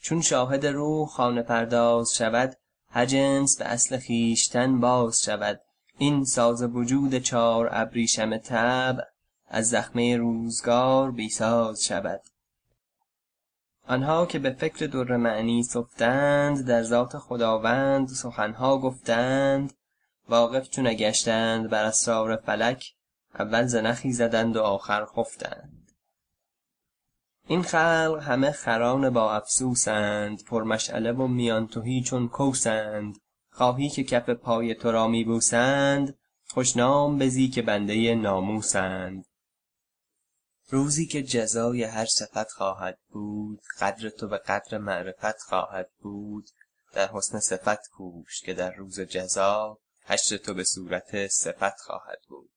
چون شاهد روح خانه پرداز شود هر جنس به اصل خویشتن باز شود. این ساز وجود چار ابریشم طبع از زخمه روزگار بی ساز شود. آنها که به فکر در معنی سفتند در ذات خداوند سخنها گفتند. واقف چو نگشتند بر اسرار فلک اول زنخی زدند و آخر خفتند. این خلق همه خران با افسوسند پرمشعله و میان تهی چون کوسند. خواهی که کف پای تو را می بوسند خوش نام بزی که بنده ناموسند. روزی که جزای هر صفت خواهد بود قدر تو به قدر معرفت خواهد بود. در حسن صفت کوش که در روز جزا حشر تو به صورت صفت خواهد بود.